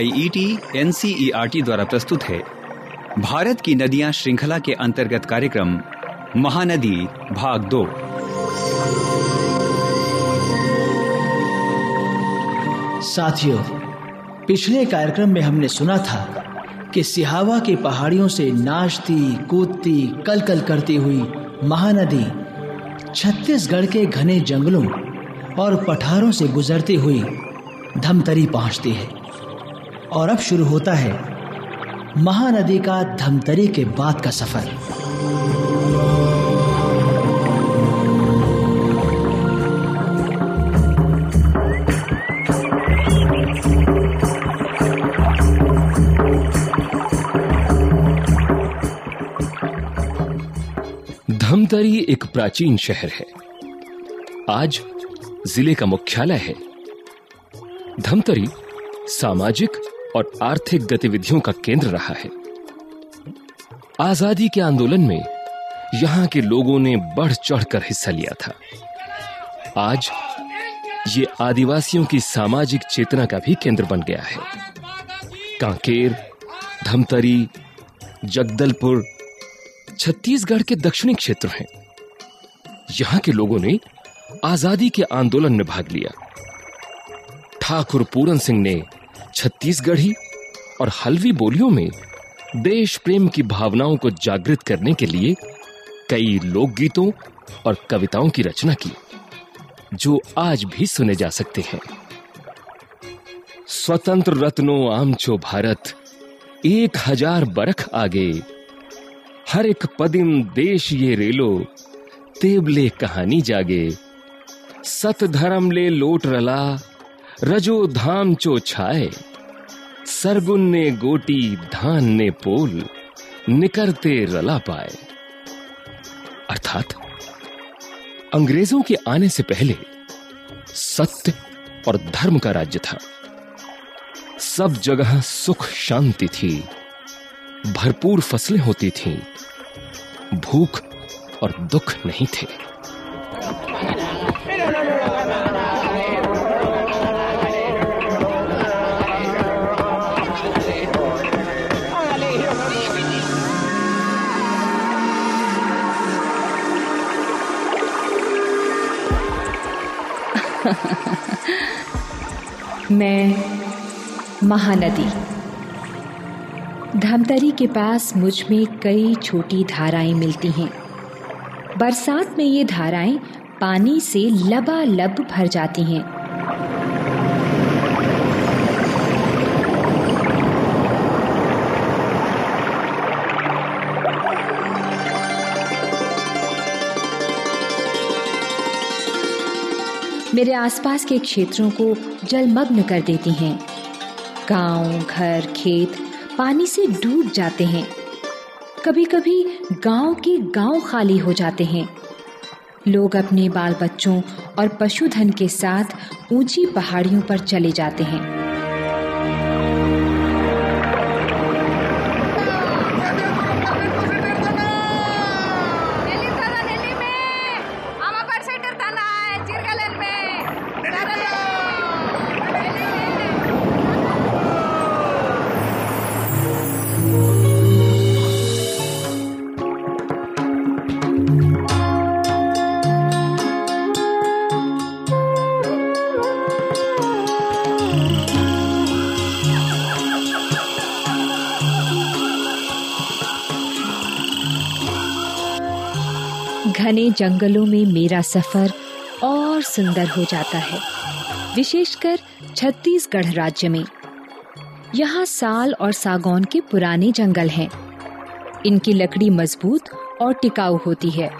I E T N C E R T द्वारा प्रस्तुत है। भारत की नदियाँ श्रृंखला के अंतर्गत कार्यक्रम, महानदी, भाग दो। साथियों, पिछले कार्यक्रम में हमने सुना था कि सिहावा की पहाड़ियों से नाचती, कूदती कल कल करती हुई महानदी छत्तीसगढ़ के घने जंगलों और पठारों से गुजरती हुई धमतरी पहुँचती है। और अब शुरू होता है महानदी का धमतरी के बाद का सफ़र। धमतरी एक प्राचीन शहर है। आज ज़िले का मुख्यालय है। धमतरी सामाजिक और आर्थिक गतिविधियों का केंद्र रहा है। आज़ादी के आंदोलन में यहाँ के लोगों ने बढ़ चढ़कर हिस्सा लिया था। आज ये आदिवासियों की सामाजिक चेतना का भी केंद्र बन गया है। कांकेर, धमतरी, जगदलपुर, छत्तीसगढ़ के दक्षिणी क्षेत्र हैं। यहाँ के लोगों ने आज़ादी के आंदोलन में भाग लिया। ठाकुर पूरन सिंह ने छत्तीसगढ़ी और हलवी बोलियों में देश प्रेम की भावनाओं को जागृत करने के लिए कई लोकगीतों और कविताओं की रचना की, जो आज भी सुने जा सकते हैं। स्वतंत्र रत्नो आमचो भारत, एक हज़ार बरख आगे। हर एक पदिम देश ये रेलो, तेबले कहानी जागे। सत धर्म ले लोट रला, रजो धाम चो छाए। सरगुन ने गोटी, धान ने पोल, निकरते रला पाए। अर्थात, अंग्रेज़ों के आने से पहले सत्य और धर्म का राज्य था। सब जगह सुख शांति थी, भरपूर फ़सलें होती थीं, भूख और दुख नहीं थे। मैं महानदी। धमतरी के पास मुझमें कई छोटी धाराएँ मिलती हैं। बरसात में ये धाराएँ पानी से लबालब भर जाती हैं। मेरे आसपास के क्षेत्रों को जलमग्न कर देती हैं। गाँव, घर, खेत पानी से डूब जाते हैं। कभी कभी गाँव के गाँव खाली हो जाते हैं। लोग अपने बाल बच्चों और पशुधन के साथ ऊँची पहाड़ियों पर चले जाते हैं। जंगलों में मेरा सफ़र और सुंदर हो जाता है, विशेषकर छत्तीसगढ़ राज्य में। यहाँ साल और सागौन के पुराने जंगल हैं। इनकी लकड़ी मज़बूत और टिकाऊ होती है।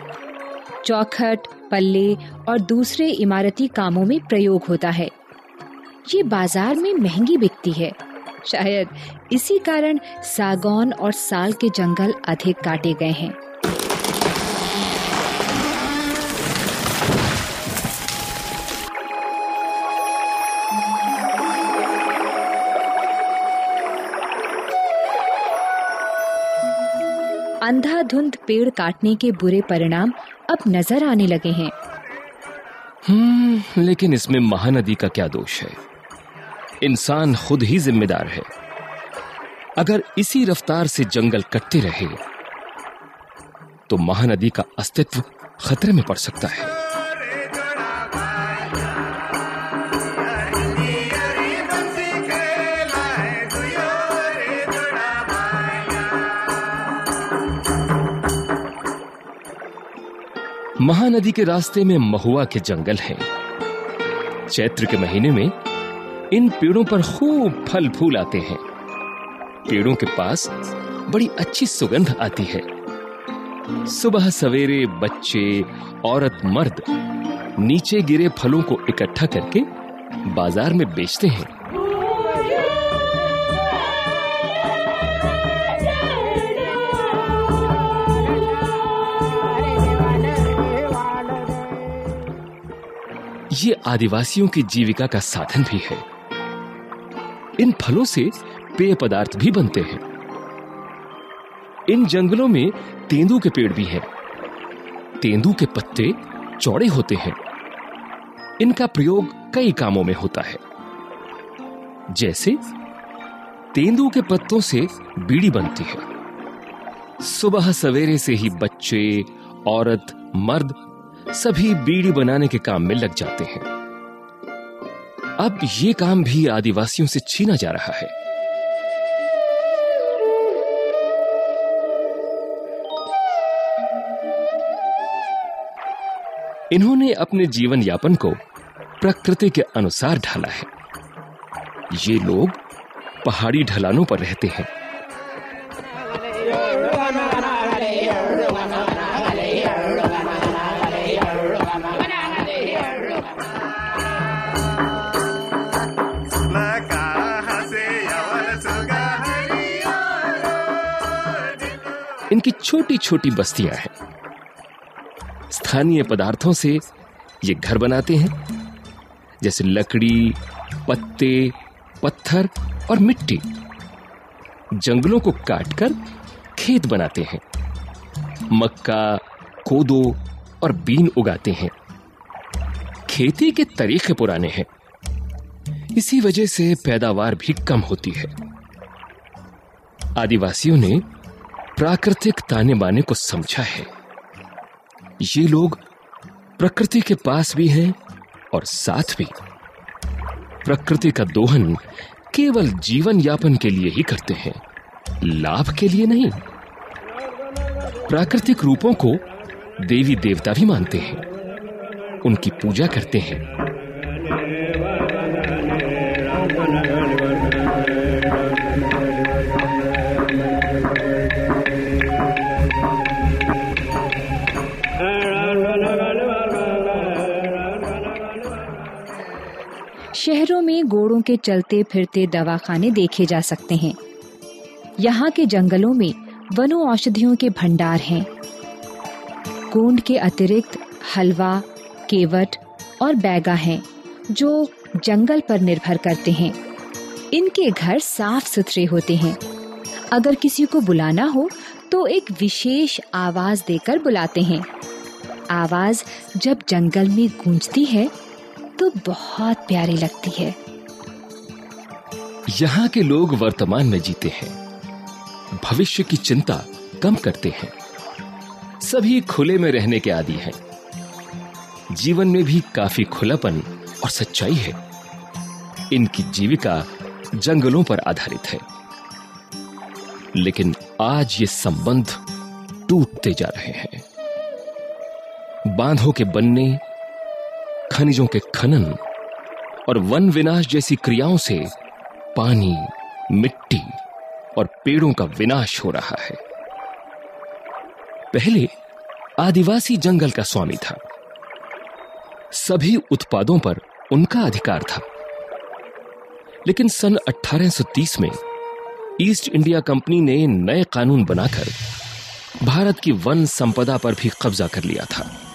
चौखट, पल्ले और दूसरे इमारती कामों में प्रयोग होता है। ये बाज़ार में महँगी बिकती है। शायद इसी कारण सागौन और साल के जंगल अधिक काटे गए हैं। अंधाधुंध पेड़ काटने के बुरे परिणाम अब नज़र आने लगे हैं। हम्म लेकिन इसमें महानदी का क्या दोष है? इंसान खुद ही जिम्मेदार है। अगर इसी रफ्तार से जंगल कटते रहे तो महानदी का अस्तित्व खतरे में पड़ सकता है। महानदी के रास्ते में महुआ के जंगल हैं। चैत्र के महीने में इन पेड़ों पर खूब फल फूल आते हैं। पेड़ों के पास बड़ी अच्छी सुगंध आती है। सुबह सवेरे बच्चे, औरत, मर्द नीचे गिरे फलों को इकट्ठा करके बाज़ार में बेचते हैं। ये आदिवासियों की जीविका का साधन भी है। इन फलों से पेय पदार्थ भी बनते हैं। इन जंगलों में तेंदू के पेड़ भी हैं। तेंदू के पत्ते चौड़े होते हैं। इनका प्रयोग कई कामों में होता है। जैसे, तेंदू के पत्तों से बीड़ी बनती है। सुबह सवेरे से ही बच्चे, औरत, मर्द सभी बीड़ी बनाने के काम में लग जाते हैं। अब ये काम भी आदिवासियों से छीना जा रहा है। इन्होंने अपने जीवन यापन को प्रकृति के अनुसार ढाला है। ये लोग पहाड़ी ढलानों पर रहते हैं। इनकी छोटी छोटी बस्तियाँ हैं। स्थानीय पदार्थों से ये घर बनाते हैं, जैसे लकड़ी, पत्ते, पत्थर और मिट्टी। जंगलों को काटकर खेत बनाते हैं। मक्का, कोदो और बीन उगाते हैं। खेती के तरीके पुराने हैं। इसी वजह से पैदावार भी कम होती है। आदिवासियों ने प्राकृतिक ताने बाने को समझा है। ये लोग प्रकृति के पास भी हैं और साथ भी। प्रकृति का दोहन केवल जीवन यापन के लिए ही करते हैं, लाभ के लिए नहीं। प्राकृतिक रूपों को देवी देवता भी मानते हैं। उनकी पूजा करते हैं। घोड़ों के चलते फिरते दवाखाने देखे जा सकते हैं। यहाँ के जंगलों में वनो औषधियों के भंडार हैं। गोंड के अतिरिक्त हलवा, केवट और बैगा हैं, जो जंगल पर निर्भर करते हैं। इनके घर साफ़ सुथरे होते हैं। अगर किसी को बुलाना हो तो एक विशेष आवाज़ देकर बुलाते हैं। आवाज़ जब जंगल में गूंजती है तो बहुत प्यारी लगती है। यहाँ के लोग वर्तमान में जीते हैं। भविष्य की चिंता कम करते हैं। सभी खुले में रहने के आदि हैं। जीवन में भी काफ़ी खुलापन और सच्चाई है। इनकी जीविका जंगलों पर आधारित है। लेकिन आज ये संबंध टूटते जा रहे हैं। बांधों के बनने, खनिजों के खनन और वन विनाश जैसी क्रियाओं से पानी, मिट्टी और पेड़ों का विनाश हो रहा है। पहले आदिवासी जंगल का स्वामी था। सभी उत्पादों पर उनका अधिकार था। लेकिन सन 1830 में ईस्ट इंडिया कंपनी ने नए कानून बनाकर भारत की वन संपदा पर भी कब्जा कर लिया था।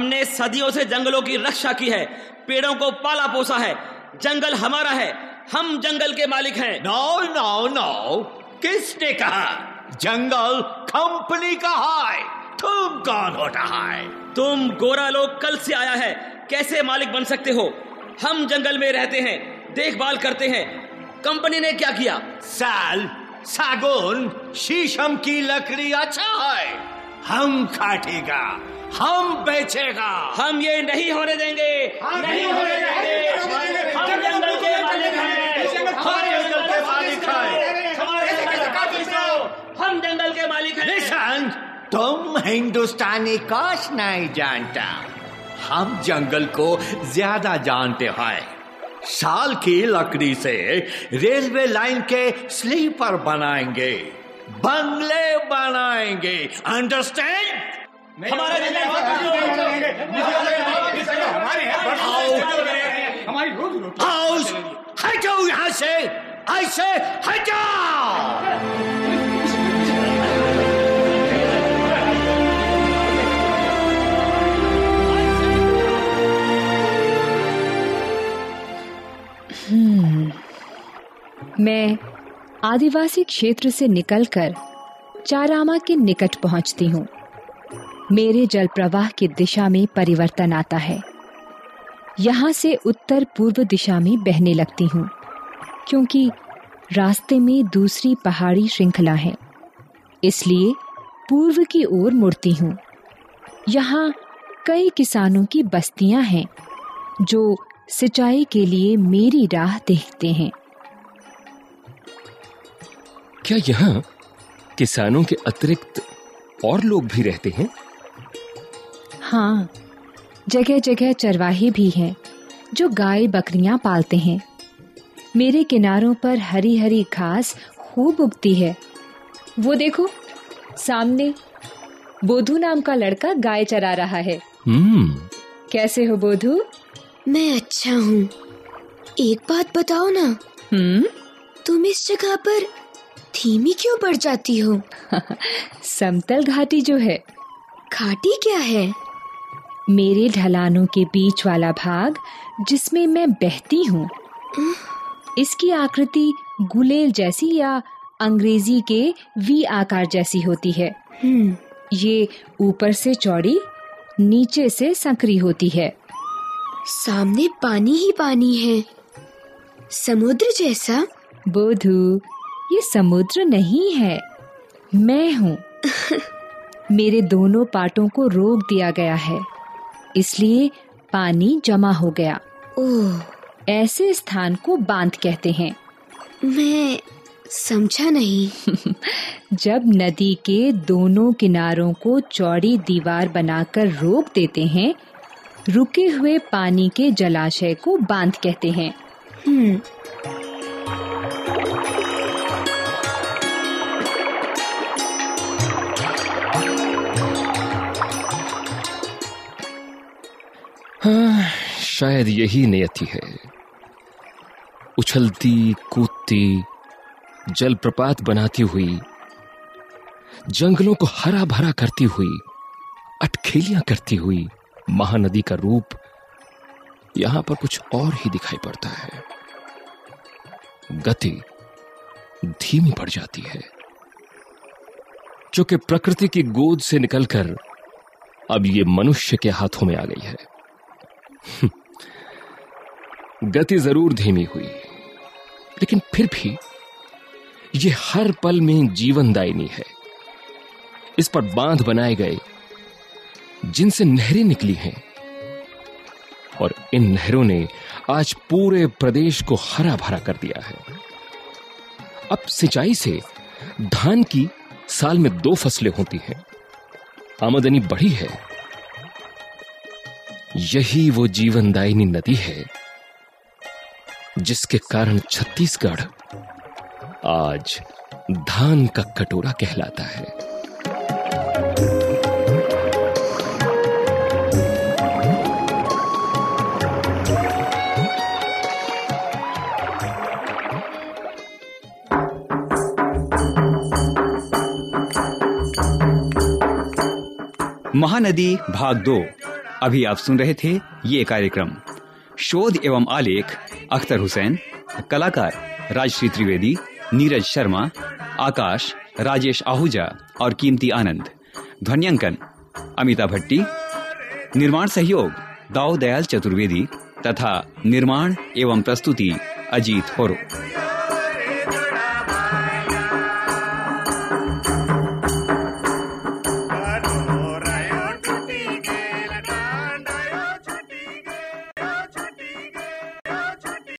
हमने सदियों से जंगलों की रक्षा की है पेड़ों को पाला पोसा है जंगल हमारा है हम जंगल के मालिक हैं। नो नो नो किसने कहा? जंगल कंपनी का है तुम कौन होता है तुम गोरा लोग कल से आया है कैसे मालिक बन सकते हो? हम जंगल में रहते हैं देखभाल करते हैं। कंपनी ने क्या किया? साल सागुन शीशम की लकड़ी अच्छा है। हम काटेगा हम बेचेगा। हम ये नहीं होने देंगे। नहीं होने देंगे। हम जंगल के मालिक हैं। हम जंगल के मालिक हैं। हमारे जंगल काट दो हम जंगल के मालिक हैं। लिसन तुम हिंदुस्तानी काश नहीं जानता। हम जंगल को ज़्यादा जानते हैं। साल की लकड़ी से रेलवे लाइन के स्लीपर बनाएँगे। बंगले बनाएँगे। अंडरस्टैंड हमारा जंगल हाउस हटो यहाँ से। ऐसे हटो। मैं आदिवासी क्षेत्र से निकलकर चारामा के निकट पहुँचती हूँ। मेरे जल प्रवाह की दिशा में परिवर्तन आता है। यहाँ से उत्तर पूर्व दिशा में बहने लगती हूँ, क्योंकि रास्ते में दूसरी पहाड़ी श्रृंखला है। इसलिए पूर्व की ओर मुड़ती हूँ। यहाँ कई किसानों की बस्तियाँ हैं, जो सिंचाई के लिए मेरी राह देखते हैं। क्या यहाँ किसानों के अतिरिक्त और लोग भी रहते हैं? हाँ जगह जगह चरवाहे भी हैं जो गाय बकरियाँ पालते हैं। मेरे किनारों पर हरी हरी घास खूब उगती है। वो देखो सामने बोधू नाम का लड़का गाय चरा रहा है। हम्म। कैसे हो बोधू? मैं अच्छा हूँ। एक बात बताओ ना। हम्म? तुम इस जगह पर धीमी क्यों बढ़ जाती हो? समतल घाटी जो है। घाटी क्या है? मेरे ढलानों के बीच वाला भाग जिसमें मैं बहती हूँ। इसकी आकृति गुलेल जैसी या अंग्रेज़ी के वी आकार जैसी होती है। हम्म। ये ऊपर से चौड़ी नीचे से संकरी होती है। सामने पानी ही पानी है। समुद्र जैसा। बोधू ये समुद्र नहीं है। मैं हूँ। मेरे दोनों पाटों को रोक दिया गया है। इसलिए पानी जमा हो गया। ओह। ऐसे स्थान को बाँध कहते हैं। मैं समझा नहीं। जब नदी के दोनों किनारों को चौड़ी दीवार बनाकर रोक देते हैं रुके हुए पानी के जलाशय को बाँध कहते हैं। हम्म। हाँ शायद यही नियति है। उछलती, कूदती, जलप्रपात बनाती हुई, जंगलों को हरा भरा करती हुई, अटखेलियाँ करती हुई, महानदी का रूप यहाँ पर कुछ और ही दिखाई पड़ता है। गति धीमी पड़ जाती है। जो कि प्रकृति की गोद से निकलकर अब ये मनुष्य के हाथों में आ गई है। गति ज़रूर धीमी हुई। लेकिन फिर भी ये हर पल में जीवनदायिनी है। इस पर बाँध बनाए गए जिनसे नहरें निकली हैं और इन नहरों ने आज पूरे प्रदेश को हरा भरा कर दिया है। अब सिंचाई से धान की साल में दो फ़सलें होती हैं। आमदनी बढ़ी है। यही वो जीवनदायिनी नदी है, जिसके कारण छत्तीसगढ़ आज धान का कटोरा कहलाता है। महानदी भाग दो। अभी आप सुन रहे थे ये कार्यक्रम। शोध एवं आलेख, अख्तर हुसैन, कलाकार राजश्री त्रिवेदी, नीरज शर्मा, आकाश, राजेश आहूजा और कीमती आनंद। ध्वन्यांकन, अमिता भट्टी। निर्माण सहयोग दाऊ दयाल चतुर्वेदी तथा निर्माण एवं प्रस्तुति अजीत होरो।